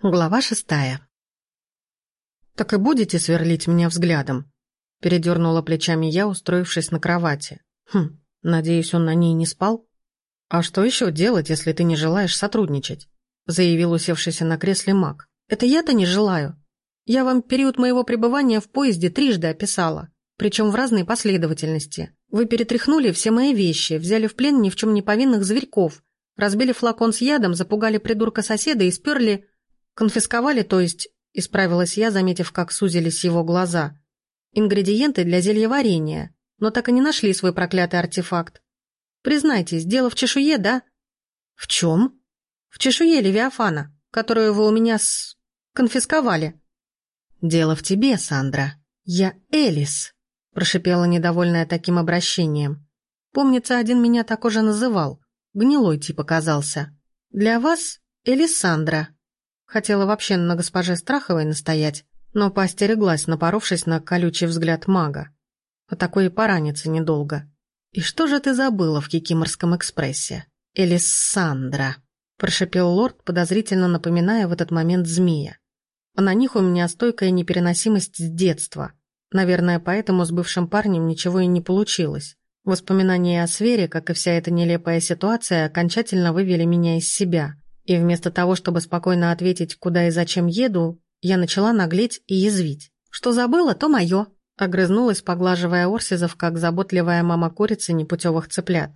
Глава шестая. «Так и будете сверлить меня взглядом?» Передернула плечами я, устроившись на кровати. «Хм, надеюсь, он на ней не спал?» «А что еще делать, если ты не желаешь сотрудничать?» Заявил усевшийся на кресле маг. «Это я-то не желаю. Я вам период моего пребывания в поезде трижды описала, причем в разной последовательности. Вы перетряхнули все мои вещи, взяли в плен ни в чем не повинных зверьков, разбили флакон с ядом, запугали придурка соседа и сперли «Конфисковали, то есть?» – исправилась я, заметив, как сузились его глаза. «Ингредиенты для зелья варенья, но так и не нашли свой проклятый артефакт. Признайтесь, дело в чешуе, да?» «В чем?» «В чешуе Левиафана, которую вы у меня с... конфисковали». «Дело в тебе, Сандра. Я Элис», – прошипела недовольная таким обращением. «Помнится, один меня так уже называл. Гнилой тип оказался. Для вас Элисандра». Хотела вообще на госпоже Страховой настоять, но поостереглась, напоровшись на колючий взгляд мага. По такой и пораниться недолго. «И что же ты забыла в Кикиморском экспрессе?» «Элиссандра», – прошепел лорд, подозрительно напоминая в этот момент змея. «А на них у меня стойкая непереносимость с детства. Наверное, поэтому с бывшим парнем ничего и не получилось. Воспоминания о сфере, как и вся эта нелепая ситуация, окончательно вывели меня из себя. И вместо того, чтобы спокойно ответить, куда и зачем еду, я начала наглеть и язвить. Что забыла, то мое. Огрызнулась, поглаживая Орсизов, как заботливая мама курицы непутевых цыплят.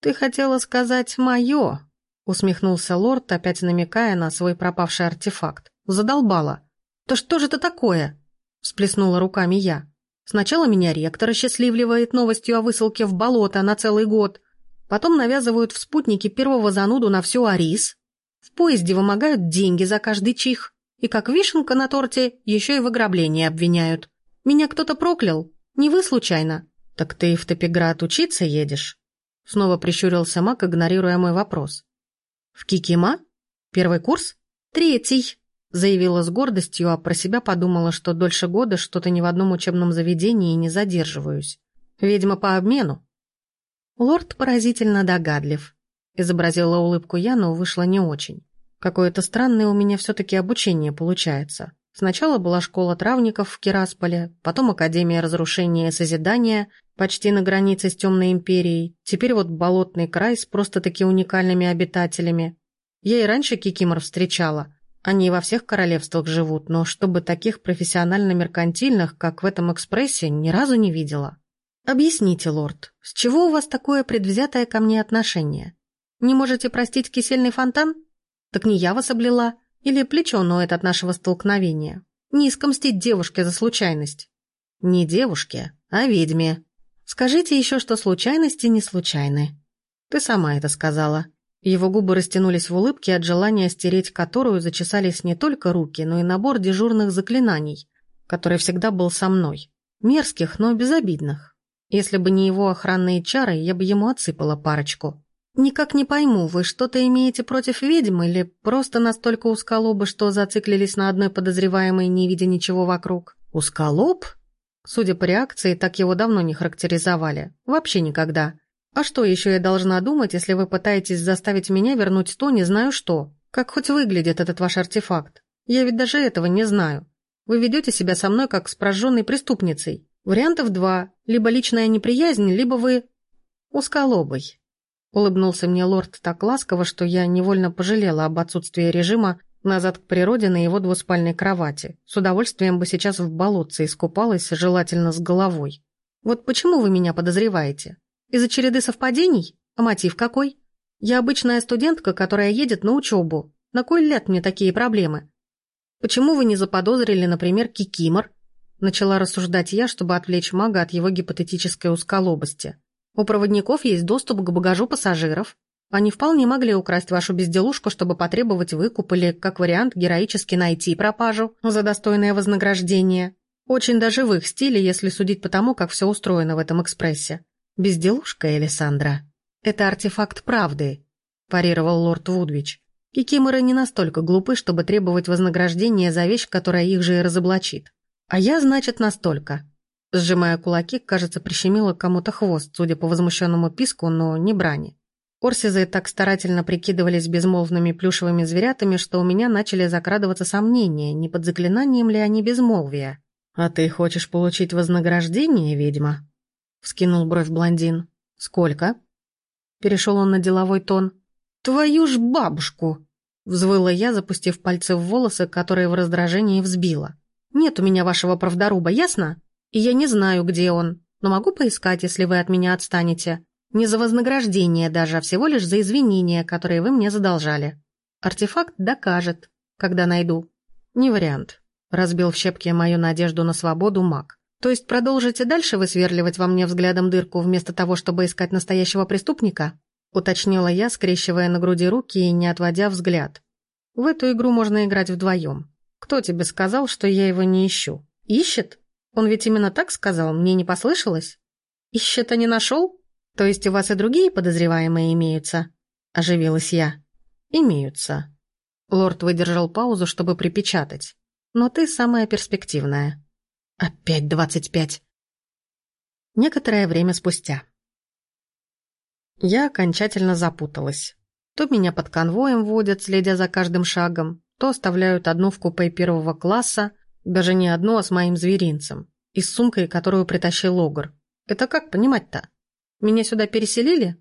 «Ты хотела сказать «моё», — усмехнулся лорд, опять намекая на свой пропавший артефакт. «Задолбала». «Да что же это такое?» — всплеснула руками я. «Сначала меня ректор осчастливливает новостью о высылке в болото на целый год, потом навязывают в спутнике первого зануду на всю Арис, в поезде вымогают деньги за каждый чих. И как вишенка на торте, еще и в ограблении обвиняют. Меня кто-то проклял. Не вы случайно. Так ты в Топиград учиться едешь? Снова прищурился Мак, игнорируя мой вопрос. В Кикима? Первый курс? Третий. Заявила с гордостью, а про себя подумала, что дольше года что-то ни в одном учебном заведении не задерживаюсь. Ведьма по обмену. Лорд поразительно догадлив. Изобразила улыбку я, но вышло не очень. Какое-то странное у меня все-таки обучение получается. Сначала была школа травников в Кирасполе, потом Академия разрушения и созидания, почти на границе с Темной Империей, теперь вот Болотный край с просто-таки уникальными обитателями. Я и раньше кикимор встречала. Они во всех королевствах живут, но чтобы таких профессионально-меркантильных, как в этом экспрессе, ни разу не видела. Объясните, лорд, с чего у вас такое предвзятое ко мне отношение? Не можете простить кисельный фонтан? Так не я вас облила. Или плечо ноет от нашего столкновения. Низко мстить девушке за случайность. Не девушке, а ведьме. Скажите еще, что случайности не случайны. Ты сама это сказала. Его губы растянулись в улыбке от желания стереть которую зачесались не только руки, но и набор дежурных заклинаний, который всегда был со мной. Мерзких, но безобидных. Если бы не его охранные чары, я бы ему отсыпала парочку. «Никак не пойму, вы что-то имеете против ведьм или просто настолько усколобы, что зациклились на одной подозреваемой, не видя ничего вокруг?» «Усколоб?» Судя по реакции, так его давно не характеризовали. Вообще никогда. А что еще я должна думать, если вы пытаетесь заставить меня вернуть то, не знаю что? Как хоть выглядит этот ваш артефакт? Я ведь даже этого не знаю. Вы ведете себя со мной как с прожженной преступницей. Вариантов два. Либо личная неприязнь, либо вы... Усколобый. Улыбнулся мне лорд так ласково, что я невольно пожалела об отсутствии режима назад к природе на его двуспальной кровати. С удовольствием бы сейчас в болотце искупалась, желательно с головой. Вот почему вы меня подозреваете? Из-за череды совпадений? А мотив какой? Я обычная студентка, которая едет на учебу. На кой ляд мне такие проблемы? Почему вы не заподозрили, например, Кикимор? Начала рассуждать я, чтобы отвлечь мага от его гипотетической узколобости. У проводников есть доступ к багажу пассажиров. Они вполне могли украсть вашу безделушку, чтобы потребовать выкуп или, как вариант, героически найти пропажу за достойное вознаграждение. Очень даже в их стиле, если судить по тому, как все устроено в этом экспрессе. Безделушка, Элисандра. Это артефакт правды, парировал лорд Вудвич. Кикиморы не настолько глупы, чтобы требовать вознаграждения за вещь, которая их же и разоблачит. А я, значит, настолько. Сжимая кулаки, кажется, прищемила кому-то хвост, судя по возмущенному писку, но не брани. Орсизы так старательно прикидывались безмолвными плюшевыми зверятами, что у меня начали закрадываться сомнения, не под заклинанием ли они безмолвия. «А ты хочешь получить вознаграждение, ведьма?» — вскинул бровь блондин. «Сколько?» Перешел он на деловой тон. «Твою ж бабушку!» Взвыла я, запустив пальцы в волосы, которые в раздражении взбила. «Нет у меня вашего правдоруба, ясно? И я не знаю, где он, но могу поискать, если вы от меня отстанете. Не за вознаграждение даже, а всего лишь за извинения, которые вы мне задолжали. Артефакт докажет, когда найду. Не вариант. Разбил в щепки мою надежду на свободу маг. То есть продолжите дальше высверливать во мне взглядом дырку, вместо того, чтобы искать настоящего преступника? Уточнила я, скрещивая на груди руки и не отводя взгляд. В эту игру можно играть вдвоем. Кто тебе сказал, что я его не ищу? Ищет? Он ведь именно так сказал, мне не послышалось? Ищет, а не нашел? «То есть у вас и другие подозреваемые имеются?» – оживилась я. «Имеются». Лорд выдержал паузу, чтобы припечатать. «Но ты самая перспективная». «Опять двадцать пять». Некоторое время спустя. Я окончательно запуталась. То меня под конвоем водят, следя за каждым шагом, то оставляют одну в купе первого класса, даже не одну, а с моим зверинцем, и с сумкой, которую притащил Огр. Это как понимать-то? Меня сюда переселили?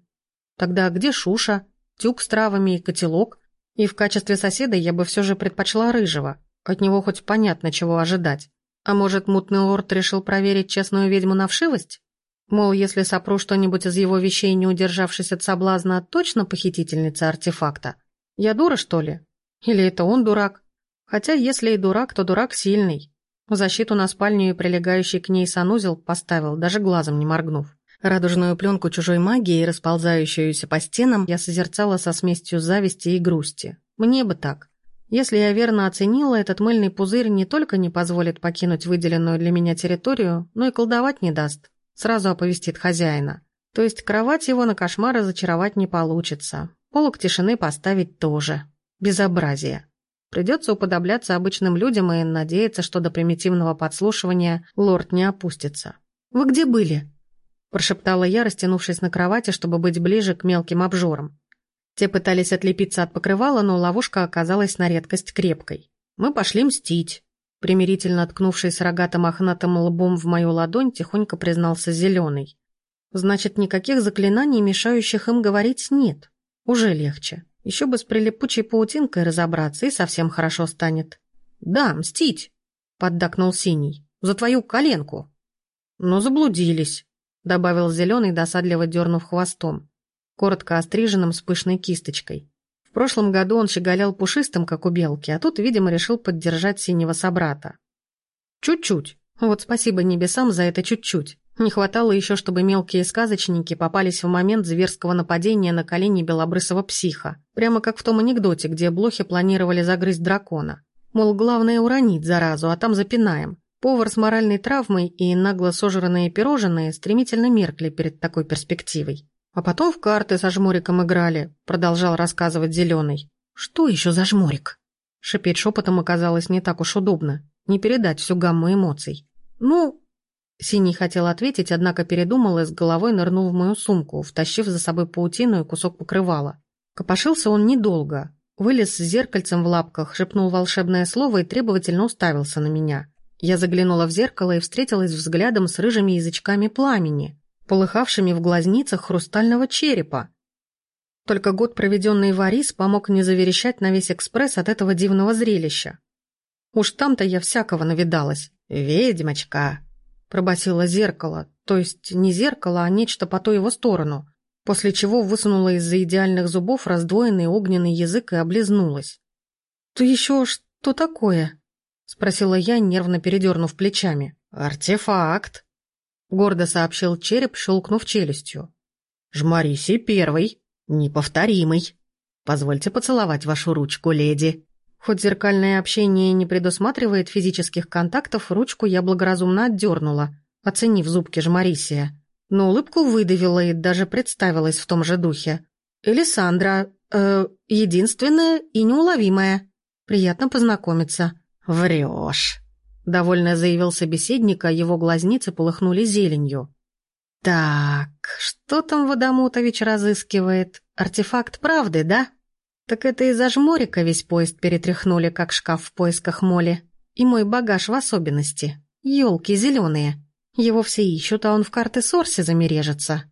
Тогда где Шуша, тюк с травами и котелок? И в качестве соседа я бы все же предпочла рыжего. От него хоть понятно, чего ожидать. А может, мутный лорд решил проверить честную ведьму на вшивость? Мол, если сопру что-нибудь из его вещей, не удержавшись от соблазна, точно похитительница артефакта? Я дура, что ли? Или это он дурак? Хотя, если и дурак, то дурак сильный. Защиту на спальню и прилегающий к ней санузел поставил, даже глазом не моргнув. Радужную пленку чужой магии, расползающуюся по стенам, я созерцала со смесью зависти и грусти. Мне бы так. Если я верно оценила, этот мыльный пузырь не только не позволит покинуть выделенную для меня территорию, но и колдовать не даст. Сразу оповестит хозяина. То есть кровать его на кошмары зачаровать не получится. Полок тишины поставить тоже. Безобразие. Придется уподобляться обычным людям и надеяться, что до примитивного подслушивания лорд не опустится. «Вы где были?» прошептала я, растянувшись на кровати, чтобы быть ближе к мелким обжорам. Те пытались отлепиться от покрывала, но ловушка оказалась на редкость крепкой. Мы пошли мстить. Примирительно ткнувшись рогатым охнатым лбом в мою ладонь, тихонько признался Зеленый. Значит, никаких заклинаний, мешающих им говорить, нет. Уже легче. Еще бы с прилипучей паутинкой разобраться, и совсем хорошо станет. «Да, мстить!» — поддакнул Синий. «За твою коленку!» Но заблудились добавил зеленый, досадливо дернув хвостом, коротко остриженным с пышной кисточкой. В прошлом году он щеголял пушистым, как у белки, а тут, видимо, решил поддержать синего собрата. Чуть-чуть. Вот спасибо небесам за это чуть-чуть. Не хватало еще, чтобы мелкие сказочники попались в момент зверского нападения на колени белобрысого психа. Прямо как в том анекдоте, где блохи планировали загрызть дракона. Мол, главное уронить заразу, а там запинаем. Повар с моральной травмой и нагло сожранные пирожные стремительно меркли перед такой перспективой. А потом в карты со жмуриком играли, продолжал рассказывать Зеленый. Что еще за жмурик? Шипеть шепотом оказалось не так уж удобно, не передать всю гамму эмоций. Ну, Синий хотел ответить, однако передумал и с головой нырнул в мою сумку, втащив за собой паутину и кусок покрывала. Копошился он недолго. Вылез с зеркальцем в лапках, шепнул волшебное слово и требовательно уставился на меня. Я заглянула в зеркало и встретилась взглядом с рыжими язычками пламени, полыхавшими в глазницах хрустального черепа. Только год, проведенный в Арис, помог не заверещать на весь экспресс от этого дивного зрелища. Уж там-то я всякого навидалась. «Ведьмочка!» — пробасило зеркало, то есть не зеркало, а нечто по ту его сторону, после чего высунула из-за идеальных зубов раздвоенный огненный язык и облизнулась. «Ты еще что такое?» — спросила я, нервно передернув плечами. «Артефакт», — гордо сообщил череп, щелкнув челюстью. «Жмариси первый, неповторимый. Позвольте поцеловать вашу ручку, леди». Хоть зеркальное общение не предусматривает физических контактов, ручку я благоразумно отдернула, оценив зубки Жмарисия. Но улыбку выдавила и даже представилась в том же духе. «Элисандра, э, единственная и неуловимая. Приятно познакомиться». «Врешь», — довольно заявил собеседник, а его глазницы полыхнули зеленью. «Так, что там Водомутович разыскивает? артефакт правды, да? Так это из-за жмурика весь поезд перетряхнули, как шкаф в поисках моли. И мой багаж в особенности. Ёлки зеленые. Его все ищут, а он в карты Сорси замережется.